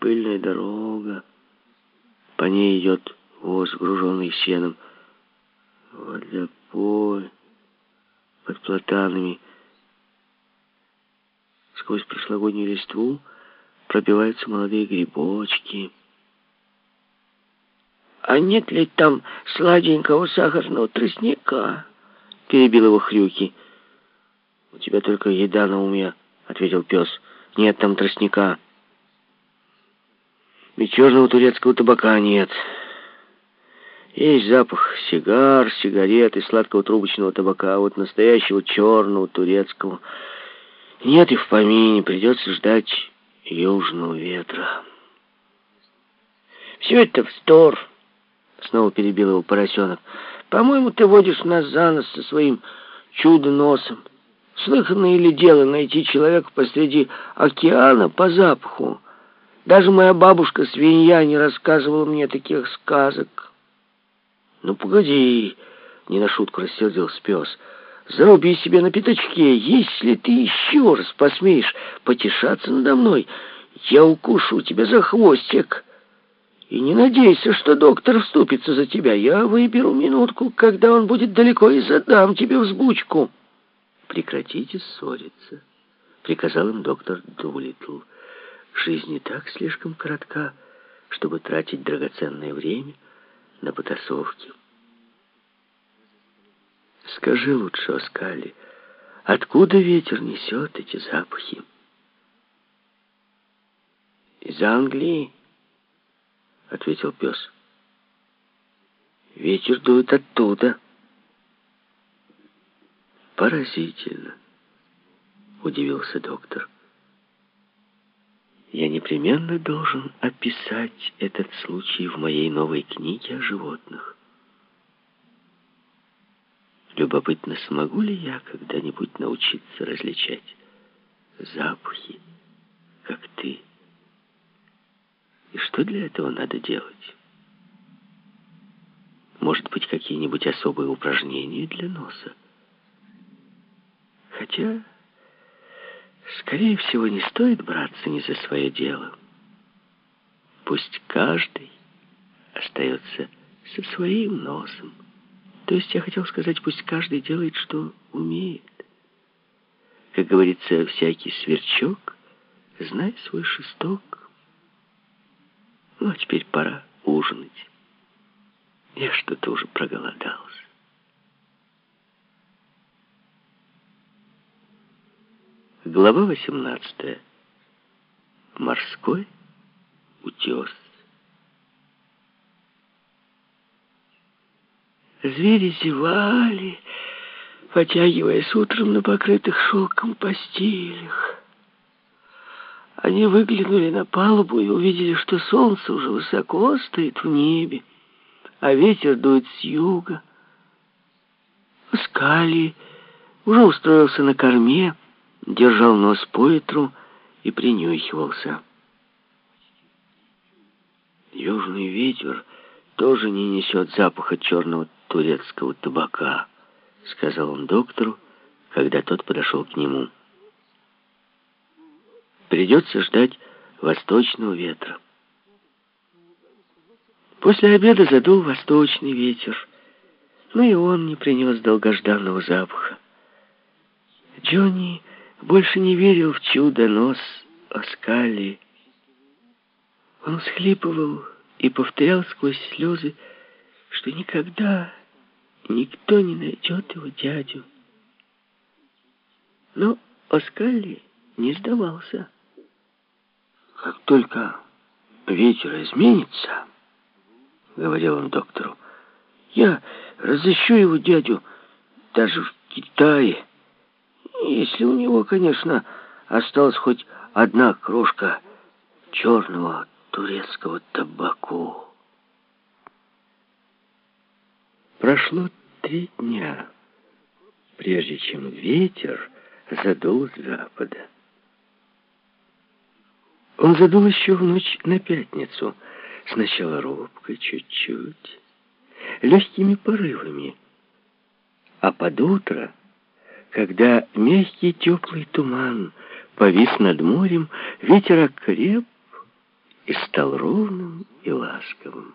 Пыльная дорога. По ней идет воз, груженный сеном. Водопой под платанами. Сквозь прошлогоднюю листву пробиваются молодые грибочки. «А нет ли там сладенького сахарного тростника?» — перебил его хрюки. «У тебя только еда на уме», — ответил пес. «Нет там тростника». «И черного турецкого табака нет». Есть запах сигар, сигарет и сладкого трубочного табака, а вот настоящего черного турецкого нет и в помине, придется ждать южного ветра. Все это вздор, снова перебил его поросенок. По-моему, ты водишь нас за нос со своим чудо-носом. Слыханное ли дело найти человека посреди океана по запаху? Даже моя бабушка-свинья не рассказывала мне таких сказок. «Ну, погоди!» — не на шутку рассердился пес. «Заруби себе на пятачке. Если ты еще раз посмеешь потешаться надо мной, я укушу тебя за хвостик. И не надейся, что доктор вступится за тебя. Я выберу минутку, когда он будет далеко, и задам тебе взбучку». «Прекратите ссориться», — приказал им доктор Дулитл. «Жизнь не так слишком коротка, чтобы тратить драгоценное время» на потасовки. Скажи лучше, Оскали, откуда ветер несет эти запахи? Из Англии, ответил пес. Ветер дует оттуда. Поразительно, удивился доктор. Я непременно должен описать этот случай в моей новой книге о животных. Любопытно, смогу ли я когда-нибудь научиться различать запахи, как ты? И что для этого надо делать? Может быть, какие-нибудь особые упражнения для носа? Хотя... Скорее всего, не стоит браться ни за свое дело. Пусть каждый остается со своим носом. То есть я хотел сказать, пусть каждый делает, что умеет. Как говорится, всякий сверчок, знай свой шесток. Ну, а теперь пора ужинать. Я что-то уже проголодался. Глава 18. Морской утес. Звери зевали, потягиваясь утром на покрытых шелком постелях. Они выглянули на палубу и увидели, что солнце уже высоко стоит в небе, а ветер дует с юга. Скали уже устроился на корме, держал нос по ветру и принюхивался. Южный ветер тоже не несет запаха черного турецкого табака, сказал он доктору, когда тот подошел к нему. Придется ждать восточного ветра. После обеда задул восточный ветер, но и он не принес долгожданного запаха. Джонни больше не верил в чудо-нос Оскали. Он схлипывал и повторял сквозь слезы, что никогда никто не найдет его дядю. Но Оскали не сдавался. «Как только ветер изменится, — говорил он доктору, — я разыщу его дядю даже в Китае». Если у него, конечно, осталась хоть одна крошка черного турецкого табаку. Прошло три дня, прежде чем ветер задул с запада. Он задул еще в ночь на пятницу, сначала робко, чуть-чуть, легкими порывами, а под утро когда мягкий теплый туман повис над морем, ветер окреп и стал ровным и ласковым.